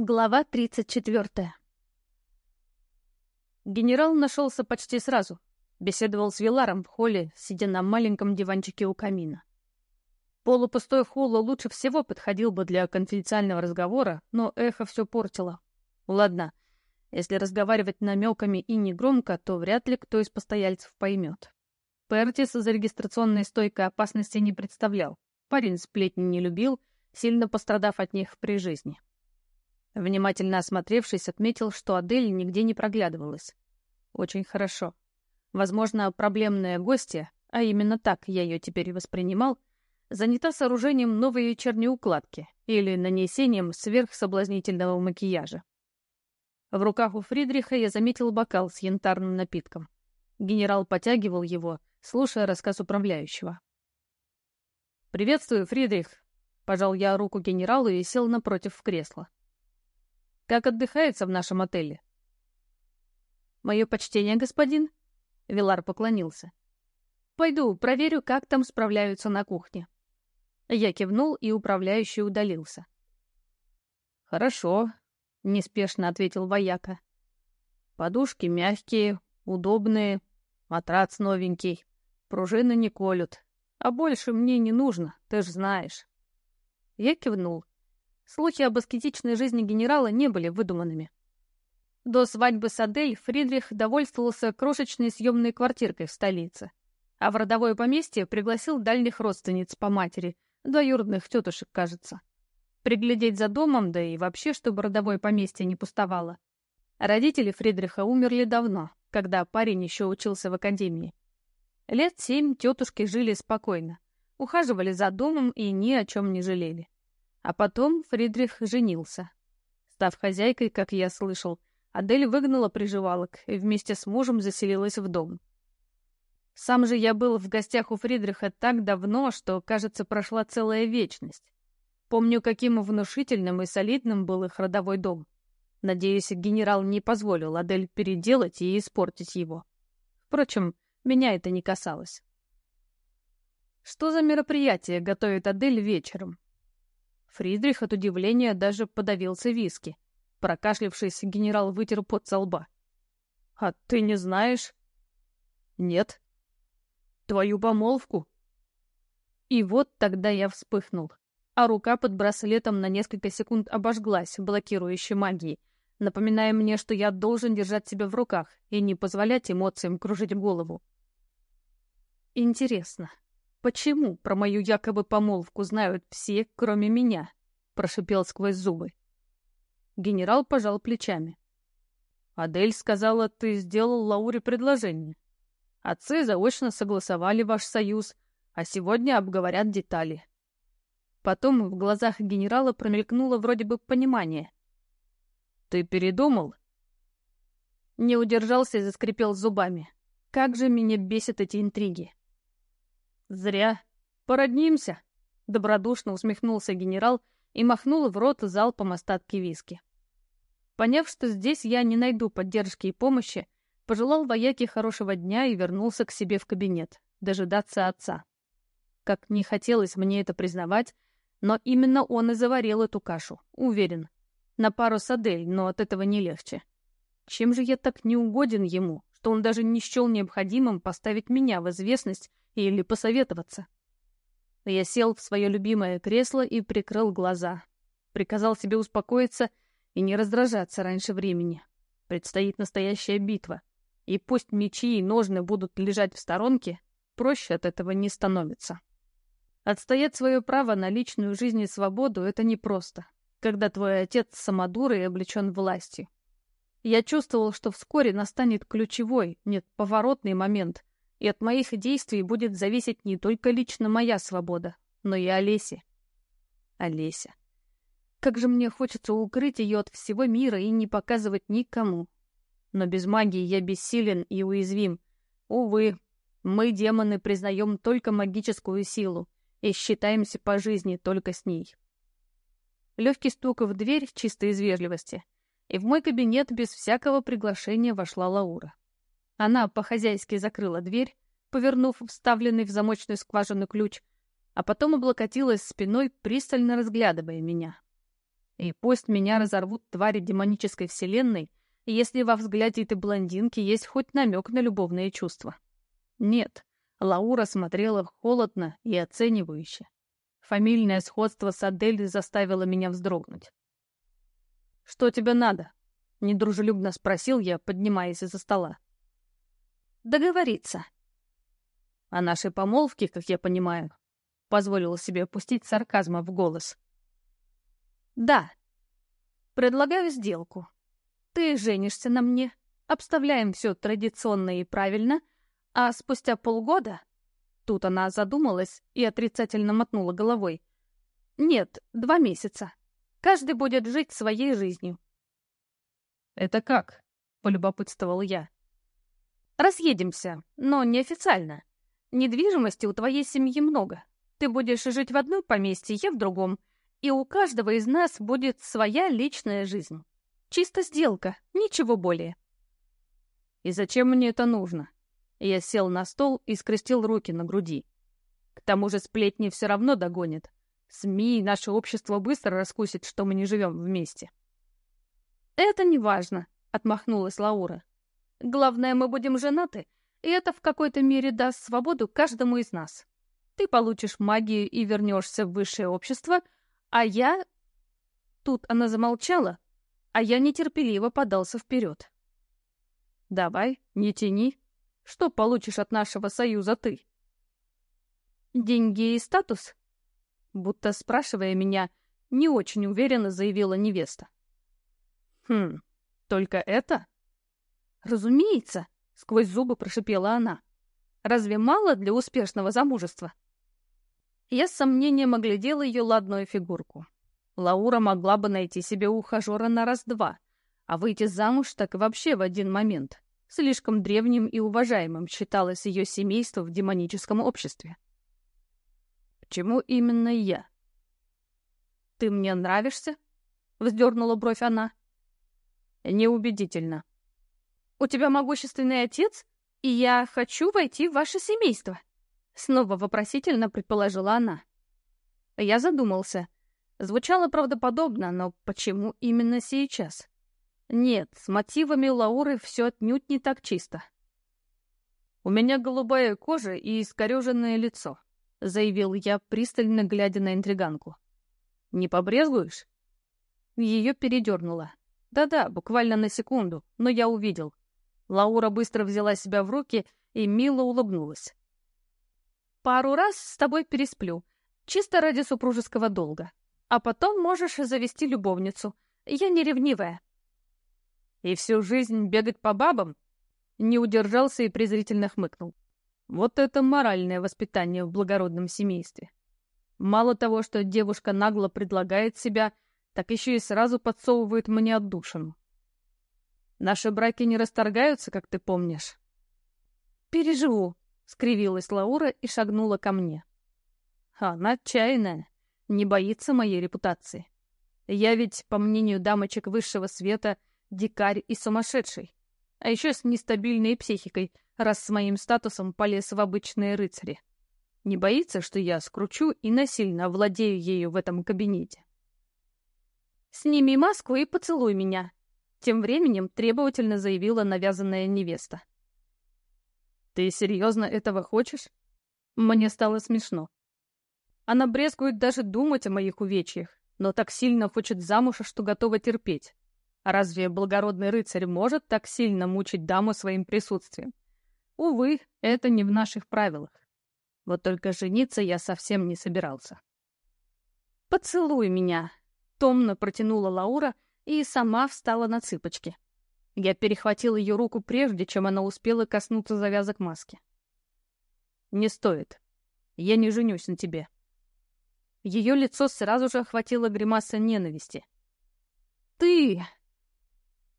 Глава 34. Генерал нашелся почти сразу. Беседовал с Виларом в холле, сидя на маленьком диванчике у камина. Полупустой холл лучше всего подходил бы для конфиденциального разговора, но эхо все портило. Ладно, если разговаривать намеками и негромко, то вряд ли кто из постояльцев поймет. Пертис за регистрационной стойкой опасности не представлял. Парень сплетни не любил, сильно пострадав от них при жизни. Внимательно осмотревшись, отметил, что Адель нигде не проглядывалась. Очень хорошо. Возможно, проблемная гостья, а именно так я ее теперь воспринимал, занята сооружением новой вечерней укладки или нанесением сверхсоблазнительного макияжа. В руках у Фридриха я заметил бокал с янтарным напитком. Генерал потягивал его, слушая рассказ управляющего. «Приветствую, Фридрих!» — пожал я руку генералу и сел напротив в кресло. Как отдыхается в нашем отеле?» «Мое почтение, господин», — Вилар поклонился. «Пойду проверю, как там справляются на кухне». Я кивнул, и управляющий удалился. «Хорошо», — неспешно ответил вояка. «Подушки мягкие, удобные, матрац новенький, пружины не колют, а больше мне не нужно, ты ж знаешь». Я кивнул. Слухи об аскетичной жизни генерала не были выдуманными. До свадьбы с Адель Фридрих довольствовался крошечной съемной квартиркой в столице, а в родовое поместье пригласил дальних родственниц по матери, двоюродных тетушек, кажется. Приглядеть за домом, да и вообще, чтобы родовое поместье не пустовало. Родители Фридриха умерли давно, когда парень еще учился в академии. Лет семь тетушки жили спокойно, ухаживали за домом и ни о чем не жалели. А потом Фридрих женился. Став хозяйкой, как я слышал, Адель выгнала приживалок и вместе с мужем заселилась в дом. Сам же я был в гостях у Фридриха так давно, что, кажется, прошла целая вечность. Помню, каким внушительным и солидным был их родовой дом. Надеюсь, генерал не позволил Адель переделать и испортить его. Впрочем, меня это не касалось. Что за мероприятие готовит Адель вечером? Фридрих от удивления даже подавился виски. Прокашлившись, генерал вытер пот со лба. «А ты не знаешь?» «Нет». «Твою помолвку?» И вот тогда я вспыхнул, а рука под браслетом на несколько секунд обожглась, блокирующей магией, напоминая мне, что я должен держать себя в руках и не позволять эмоциям кружить голову. Интересно, «Почему про мою якобы помолвку знают все, кроме меня?» — прошипел сквозь зубы. Генерал пожал плечами. «Адель сказала, ты сделал Лауре предложение. Отцы заочно согласовали ваш союз, а сегодня обговорят детали». Потом в глазах генерала промелькнуло вроде бы понимание. «Ты передумал?» Не удержался и заскрипел зубами. «Как же меня бесят эти интриги!» «Зря. Породнимся!» — добродушно усмехнулся генерал и махнул в рот залпом остатки виски. Поняв, что здесь я не найду поддержки и помощи, пожелал вояке хорошего дня и вернулся к себе в кабинет, дожидаться отца. Как не хотелось мне это признавать, но именно он и заварил эту кашу, уверен. На пару с Адель, но от этого не легче. Чем же я так неугоден ему, что он даже не счел необходимым поставить меня в известность или посоветоваться. Я сел в свое любимое кресло и прикрыл глаза. Приказал себе успокоиться и не раздражаться раньше времени. Предстоит настоящая битва. И пусть мечи и ножны будут лежать в сторонке, проще от этого не становится. Отстоять свое право на личную жизнь и свободу — это непросто, когда твой отец самодур и облечен властью. Я чувствовал, что вскоре настанет ключевой, нет, поворотный момент, и от моих действий будет зависеть не только лично моя свобода, но и Олеси. Олеся. Как же мне хочется укрыть ее от всего мира и не показывать никому. Но без магии я бессилен и уязвим. Увы, мы, демоны, признаем только магическую силу и считаемся по жизни только с ней. Легкий стук в дверь чисто из вежливости, и в мой кабинет без всякого приглашения вошла Лаура. Она по-хозяйски закрыла дверь, повернув вставленный в замочную скважину ключ, а потом облокотилась спиной, пристально разглядывая меня. И пусть меня разорвут твари демонической вселенной, если во взгляде этой блондинки есть хоть намек на любовные чувства. Нет, Лаура смотрела холодно и оценивающе. Фамильное сходство с Адель заставило меня вздрогнуть. «Что тебе надо?» — недружелюбно спросил я, поднимаясь из-за стола. «Договориться». «О нашей помолвке, как я понимаю», — позволила себе опустить сарказма в голос. «Да. Предлагаю сделку. Ты женишься на мне, обставляем все традиционно и правильно, а спустя полгода Тут она задумалась и отрицательно мотнула головой. «Нет, два месяца. Каждый будет жить своей жизнью». «Это как?» — полюбопытствовал я. «Разъедемся, но неофициально. Недвижимости у твоей семьи много. Ты будешь жить в одной поместье, я в другом. И у каждого из нас будет своя личная жизнь. Чисто сделка, ничего более». «И зачем мне это нужно?» Я сел на стол и скрестил руки на груди. К тому же сплетни все равно догонят. СМИ и наше общество быстро раскусит, что мы не живем вместе. «Это не важно», — отмахнулась Лаура. «Главное, мы будем женаты, и это в какой-то мере даст свободу каждому из нас. Ты получишь магию и вернешься в высшее общество, а я...» Тут она замолчала, а я нетерпеливо подался вперед. «Давай, не тяни», что получишь от нашего союза ты? Деньги и статус? Будто спрашивая меня, не очень уверенно заявила невеста. Хм, только это? Разумеется, сквозь зубы прошипела она. Разве мало для успешного замужества? Я с сомнением оглядела ее ладную фигурку. Лаура могла бы найти себе ухажера на раз-два, а выйти замуж так вообще в один момент. Слишком древним и уважаемым считалось ее семейство в демоническом обществе. «Почему именно я?» «Ты мне нравишься?» — вздернула бровь она. «Неубедительно». «У тебя могущественный отец, и я хочу войти в ваше семейство», — снова вопросительно предположила она. Я задумался. Звучало правдоподобно, но почему именно сейчас? Нет, с мотивами Лауры все отнюдь не так чисто. «У меня голубая кожа и искореженное лицо», — заявил я, пристально глядя на интриганку. «Не побрезгуешь?» Ее передернуло. Да-да, буквально на секунду, но я увидел. Лаура быстро взяла себя в руки и мило улыбнулась. «Пару раз с тобой пересплю, чисто ради супружеского долга. А потом можешь завести любовницу. Я не ревнивая». И всю жизнь бегать по бабам? Не удержался и презрительно хмыкнул. Вот это моральное воспитание в благородном семействе. Мало того, что девушка нагло предлагает себя, так еще и сразу подсовывает мне отдушину. Наши браки не расторгаются, как ты помнишь. «Переживу», — скривилась Лаура и шагнула ко мне. Она отчаянная, не боится моей репутации. Я ведь, по мнению дамочек высшего света, дикарь и сумасшедший. А еще с нестабильной психикой, раз с моим статусом полез в обычные рыцари. Не боится, что я скручу и насильно овладею ею в этом кабинете. «Сними маску и поцелуй меня», — тем временем требовательно заявила навязанная невеста. «Ты серьезно этого хочешь?» Мне стало смешно. Она брезгует даже думать о моих увечьях, но так сильно хочет замуж, что готова терпеть. Разве благородный рыцарь может так сильно мучить даму своим присутствием? Увы, это не в наших правилах. Вот только жениться я совсем не собирался. «Поцелуй меня!» — томно протянула Лаура и сама встала на цыпочки. Я перехватил ее руку прежде, чем она успела коснуться завязок маски. «Не стоит. Я не женюсь на тебе». Ее лицо сразу же охватило гримаса ненависти. «Ты!»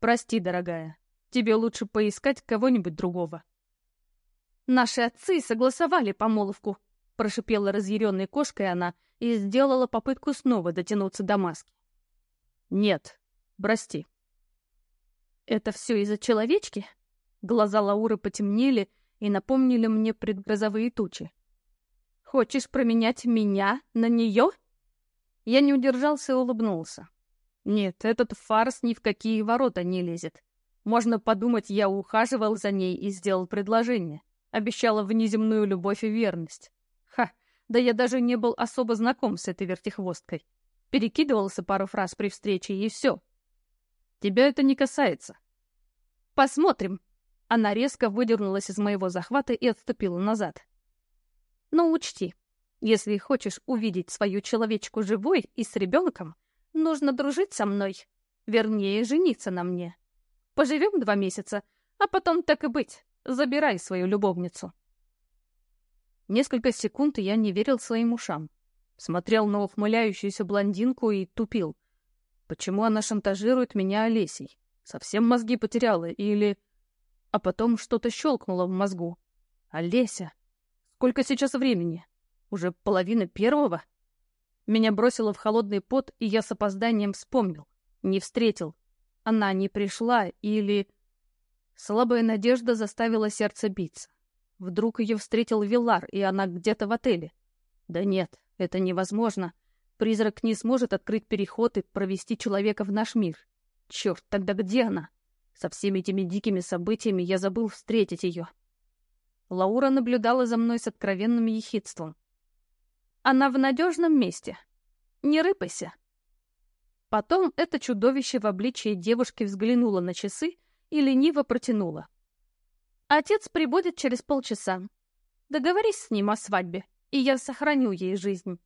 Прости, дорогая, тебе лучше поискать кого-нибудь другого. Наши отцы согласовали помолвку, прошипела разъяренной кошкой она и сделала попытку снова дотянуться до маски. Нет, прости. Это все из-за человечки? Глаза Лауры потемнели и напомнили мне предгрозовые тучи. Хочешь променять меня на нее? Я не удержался и улыбнулся. Нет, этот фарс ни в какие ворота не лезет. Можно подумать, я ухаживал за ней и сделал предложение. Обещала внеземную любовь и верность. Ха, да я даже не был особо знаком с этой вертихвосткой. Перекидывался пару фраз при встрече, и все. Тебя это не касается. Посмотрим. Она резко выдернулась из моего захвата и отступила назад. Но учти, если хочешь увидеть свою человечку живой и с ребенком, нужно дружить со мной. Вернее, жениться на мне. Поживем два месяца, а потом так и быть, забирай свою любовницу. Несколько секунд я не верил своим ушам. Смотрел на ухмыляющуюся блондинку и тупил. Почему она шантажирует меня Олесей? Совсем мозги потеряла или... А потом что-то щелкнуло в мозгу. Олеся! Сколько сейчас времени? Уже половина первого? Меня бросило в холодный пот, и я с опозданием вспомнил. Не встретил, она не пришла или... Слабая надежда заставила сердце биться. Вдруг ее встретил Виллар, и она где-то в отеле. Да нет, это невозможно. Призрак не сможет открыть переход и провести человека в наш мир. Черт, тогда где она? Со всеми этими дикими событиями я забыл встретить ее. Лаура наблюдала за мной с откровенным ехидством. Она в надежном месте. Не рыпайся. Потом это чудовище в обличии девушки взглянуло на часы и лениво протянуло. «Отец прибудет через полчаса. Договорись с ним о свадьбе, и я сохраню ей жизнь.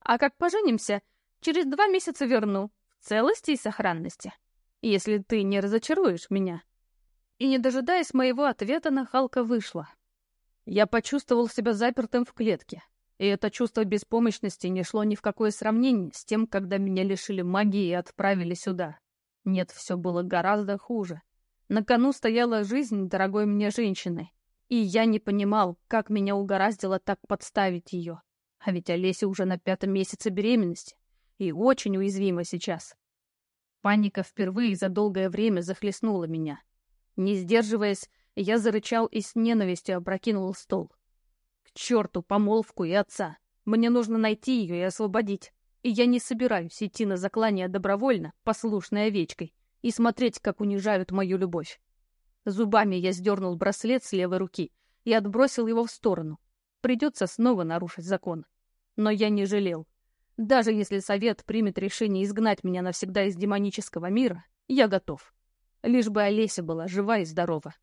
А как поженимся, через два месяца верну, в целости и сохранности, если ты не разочаруешь меня». И, не дожидаясь моего ответа, нахалка вышла. Я почувствовал себя запертым в клетке, и это чувство беспомощности не шло ни в какое сравнение с тем, когда меня лишили магии и отправили сюда. Нет, все было гораздо хуже. На кону стояла жизнь дорогой мне женщины, и я не понимал, как меня угораздило так подставить ее. А ведь Олеся уже на пятом месяце беременности и очень уязвима сейчас. Паника впервые за долгое время захлестнула меня. Не сдерживаясь, я зарычал и с ненавистью опрокинул стол. К черту помолвку и отца. Мне нужно найти ее и освободить. И я не собираюсь идти на заклание добровольно, послушной овечкой, и смотреть, как унижают мою любовь. Зубами я сдернул браслет с левой руки и отбросил его в сторону. Придется снова нарушить закон. Но я не жалел. Даже если совет примет решение изгнать меня навсегда из демонического мира, я готов. Лишь бы Олеся была жива и здорова.